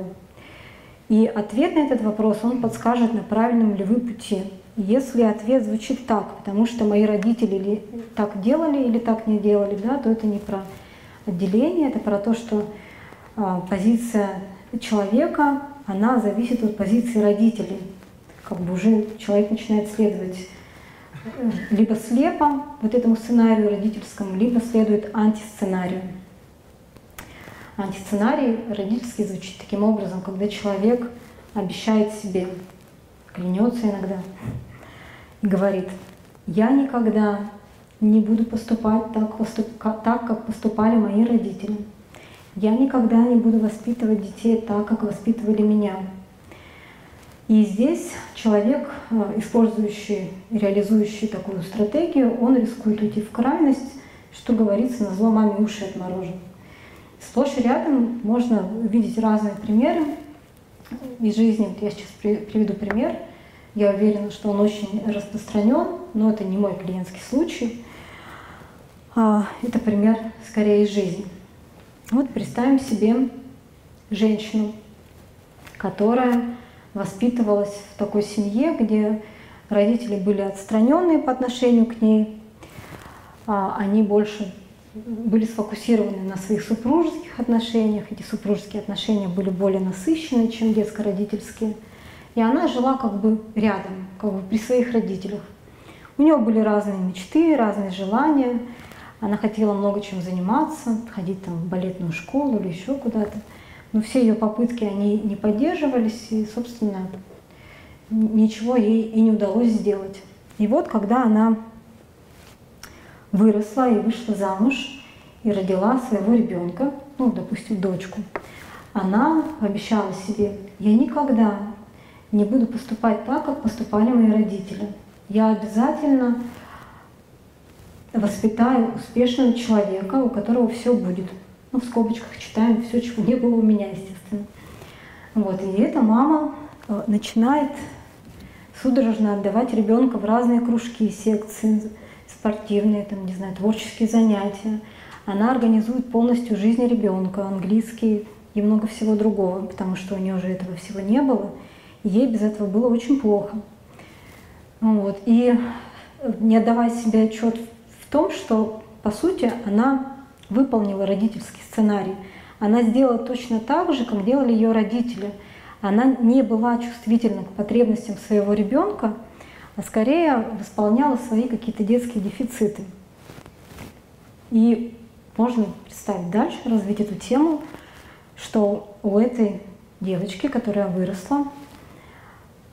И ответ на этот вопрос, он подскажет, на правильном ли вы пути. Если ответ звучит так, потому что мои родители так делали или так не делали, да, то это не про отделение, это про то, что а, позиция человека, она зависит от позиции родителей. Как бы уже человек начинает следовать э, либо слепо вот этому сценарию родительскому, либо следует антисценарию. Антисценарий родительский звучит таким образом, когда человек обещает себе, клянется иногда и говорит, я никогда не буду поступать так, так, как поступали мои родители. Я никогда не буду воспитывать детей так, как воспитывали меня. И здесь человек, э, использующий, реализующий такую стратегию, он рискует уйти в крайность, что говорится, на зло маме уши отморожен. Сплошь и рядом можно увидеть разные примеры из жизни. Вот я сейчас приведу пример. Я уверена, что он очень распространен, но это не мой клиентский случай. А, это пример скорее из жизни. Вот представим себе женщину, которая воспитывалась в такой семье, где родители были отстраненные по отношению к ней, а они больше были сфокусированы на своих супружеских отношениях. Эти супружеские отношения были более насыщенные, чем детско-родительские. И она жила как бы рядом, как бы при своих родителях. У нее были разные мечты, разные желания – она хотела много чем заниматься, ходить там в балетную школу или еще куда-то. Но все ее попытки, они не поддерживались, и, собственно, ничего ей и не удалось сделать. И вот, когда она выросла и вышла замуж, и родила своего ребенка, ну, допустим, дочку, она обещала себе, я никогда не буду поступать так, как поступали мои родители. Я обязательно воспитаю успешного человека, у которого все будет. Ну, в скобочках читаем все, чего не было у меня, естественно. Вот, и эта мама э, начинает судорожно отдавать ребенка в разные кружки, секции, спортивные, там, не знаю, творческие занятия. Она организует полностью жизнь ребенка, английский и много всего другого, потому что у нее уже этого всего не было. И ей без этого было очень плохо. Вот. И не отдавая себе отчет в том, что, по сути, она выполнила родительский сценарий. Она сделала точно так же, как делали ее родители. Она не была чувствительна к потребностям своего ребенка, а скорее восполняла свои какие-то детские дефициты. И можно представить дальше, развить эту тему, что у этой девочки, которая выросла,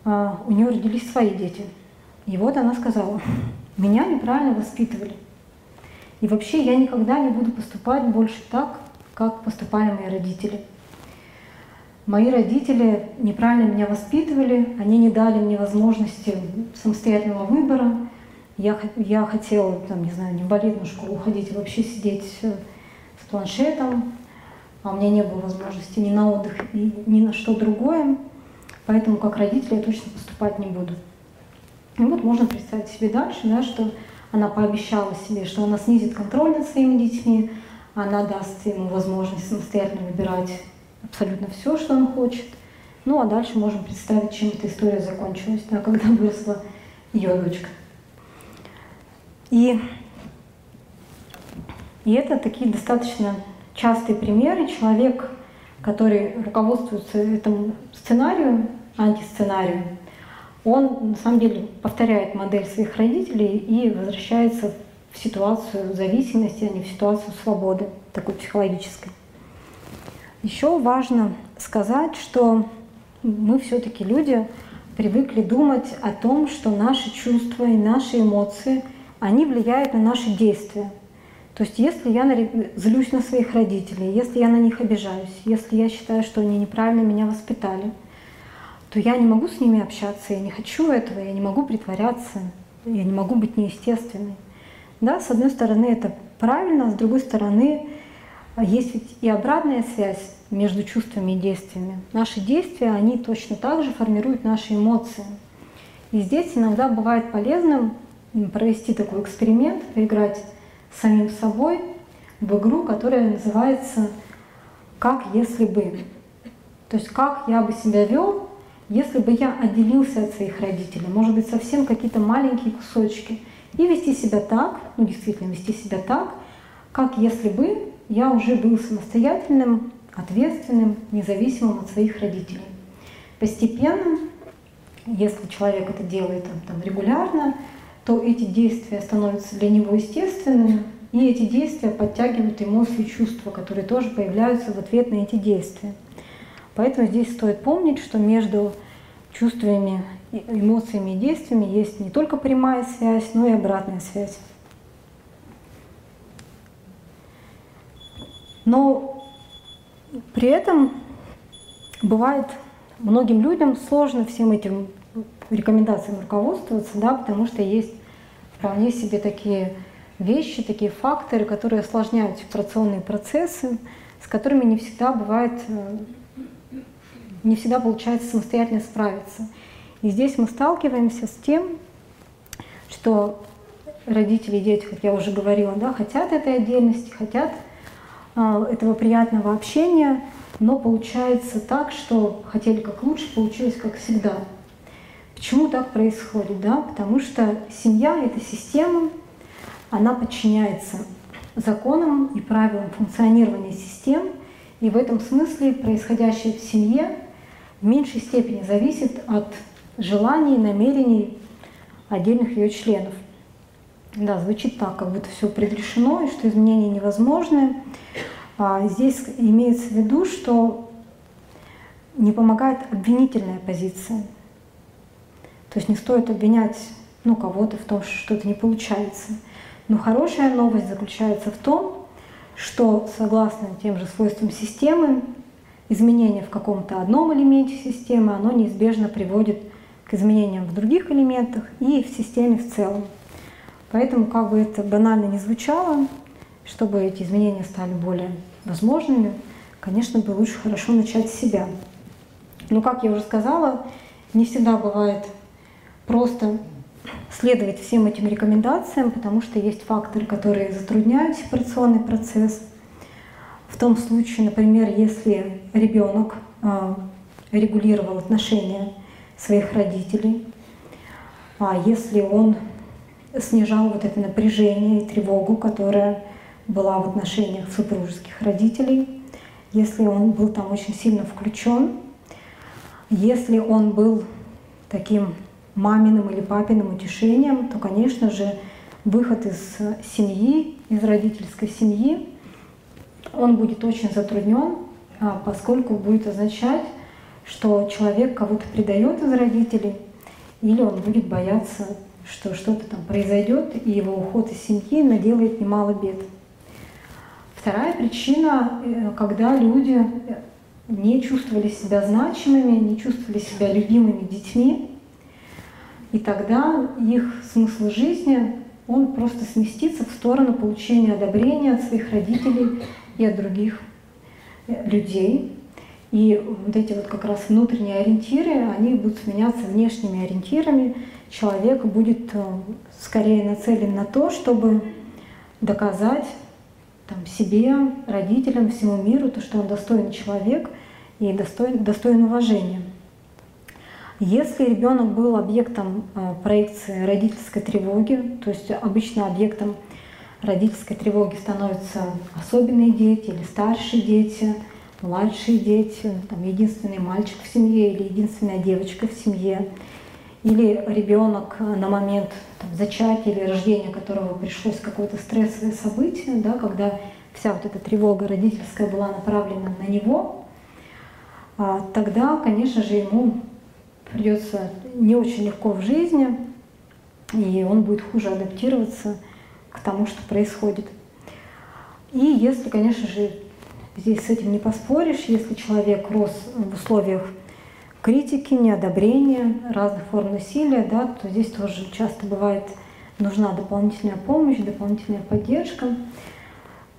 а, у нее родились свои дети. И вот она сказала, меня неправильно воспитывали. И вообще я никогда не буду поступать больше так, как поступали мои родители. Мои родители неправильно меня воспитывали, они не дали мне возможности самостоятельного выбора. Я, я хотела, там, не знаю, не в балетную школу ходить, а вообще сидеть с планшетом, а у меня не было возможности ни на отдых, и ни на что другое. Поэтому как родители я точно поступать не буду. И вот можно представить себе дальше, да, что она пообещала себе, что она снизит контроль над своими детьми, она даст ему возможность самостоятельно выбирать абсолютно все, что он хочет. Ну а дальше можем представить, чем эта история закончилась, да, когда выросла ее дочка. И, и это такие достаточно частые примеры. Человек, который руководствуется этому сценарию, антисценарию, он на самом деле повторяет модель своих родителей и возвращается в ситуацию зависимости, а не в ситуацию свободы, такой психологической. Еще важно сказать, что мы все-таки люди привыкли думать о том, что наши чувства и наши эмоции, они влияют на наши действия. То есть если я злюсь на своих родителей, если я на них обижаюсь, если я считаю, что они неправильно меня воспитали – то я не могу с ними общаться, я не хочу этого, я не могу притворяться, я не могу быть неестественной. Да, с одной стороны, это правильно, а с другой стороны, есть ведь и обратная связь между чувствами и действиями. Наши действия, они точно так же формируют наши эмоции. И здесь иногда бывает полезным провести такой эксперимент, поиграть с самим собой в игру, которая называется «Как если бы». То есть как я бы себя вел, если бы я отделился от своих родителей, может быть, совсем какие-то маленькие кусочки, и вести себя так, ну действительно вести себя так, как если бы я уже был самостоятельным, ответственным, независимым от своих родителей. Постепенно, если человек это делает там, там, регулярно, то эти действия становятся для него естественными, и эти действия подтягивают эмоции и чувства, которые тоже появляются в ответ на эти действия. Поэтому здесь стоит помнить, что между чувствами, эмоциями и действиями есть не только прямая связь, но и обратная связь. Но при этом бывает многим людям сложно всем этим рекомендациям руководствоваться, да, потому что есть вполне себе такие вещи, такие факторы, которые осложняют операционные процессы, с которыми не всегда бывает э, не всегда получается самостоятельно справиться. И здесь мы сталкиваемся с тем, что родители и дети, как я уже говорила, да, хотят этой отдельности, хотят э, этого приятного общения, но получается так, что хотели как лучше, получилось как всегда. Почему так происходит? Да? Потому что семья — это система, она подчиняется законам и правилам функционирования систем, и в этом смысле происходящее в семье в меньшей степени зависит от желаний, намерений отдельных ее членов. Да, звучит так, как будто все предрешено и что изменения невозможны. А здесь имеется в виду, что не помогает обвинительная позиция. То есть не стоит обвинять ну, кого-то в том, что что-то не получается. Но хорошая новость заключается в том, что согласно тем же свойствам системы, изменение в каком-то одном элементе системы, оно неизбежно приводит к изменениям в других элементах и в системе в целом. Поэтому, как бы это банально не звучало, чтобы эти изменения стали более возможными, конечно, бы лучше хорошо начать с себя. Но, как я уже сказала, не всегда бывает просто следовать всем этим рекомендациям, потому что есть факторы, которые затрудняют сепарационный процесс – в том случае, например, если ребенок а, регулировал отношения своих родителей, а если он снижал вот это напряжение и тревогу, которая была в отношениях супружеских родителей, если он был там очень сильно включен, если он был таким маминым или папиным утешением, то, конечно же, выход из семьи, из родительской семьи он будет очень затруднен, а, поскольку будет означать, что человек кого-то предает из родителей, или он будет бояться, что что-то там произойдет, и его уход из семьи наделает немало бед. Вторая причина, э, когда люди не чувствовали себя значимыми, не чувствовали себя любимыми детьми, и тогда их смысл жизни, он просто сместится в сторону получения одобрения от своих родителей и от других э, людей. И вот эти вот как раз внутренние ориентиры, они будут сменяться внешними ориентирами. Человек будет э, скорее нацелен на то, чтобы доказать там, себе, родителям, всему миру, то, что он достойный человек и достоин, достоин уважения. Если ребенок был объектом э, проекции родительской тревоги, то есть обычно объектом родительской тревоги становятся особенные дети или старшие дети, младшие дети, там, единственный мальчик в семье или единственная девочка в семье, или ребенок на момент там, зачатия или рождения которого пришлось какое-то стрессовое событие, да, когда вся вот эта тревога родительская была направлена на него, а, тогда, конечно же, ему придется не очень легко в жизни, и он будет хуже адаптироваться к тому, что происходит. И если, конечно же, здесь с этим не поспоришь, если человек рос в условиях критики, неодобрения, разных форм насилия, да, то здесь тоже часто бывает нужна дополнительная помощь, дополнительная поддержка.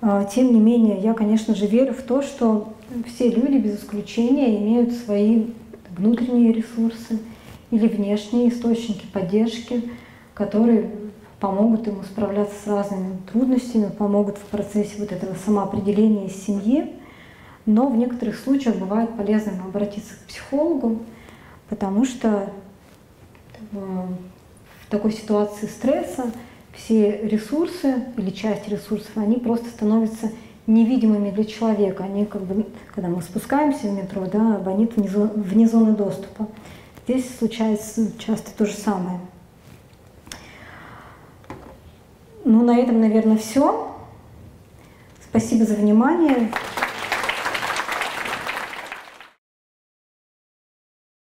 А, тем не менее, я, конечно же, верю в то, что все люди без исключения имеют свои внутренние ресурсы или внешние источники поддержки, которые помогут ему справляться с разными трудностями, помогут в процессе вот этого самоопределения из семьи. Но в некоторых случаях бывает полезно обратиться к психологу, потому что э, в такой ситуации стресса все ресурсы или часть ресурсов, они просто становятся невидимыми для человека. Они как бы, когда мы спускаемся в метро, да, они внизу, вне зоны доступа. Здесь случается часто то же самое. Ну, на этом, наверное, все. Спасибо за внимание.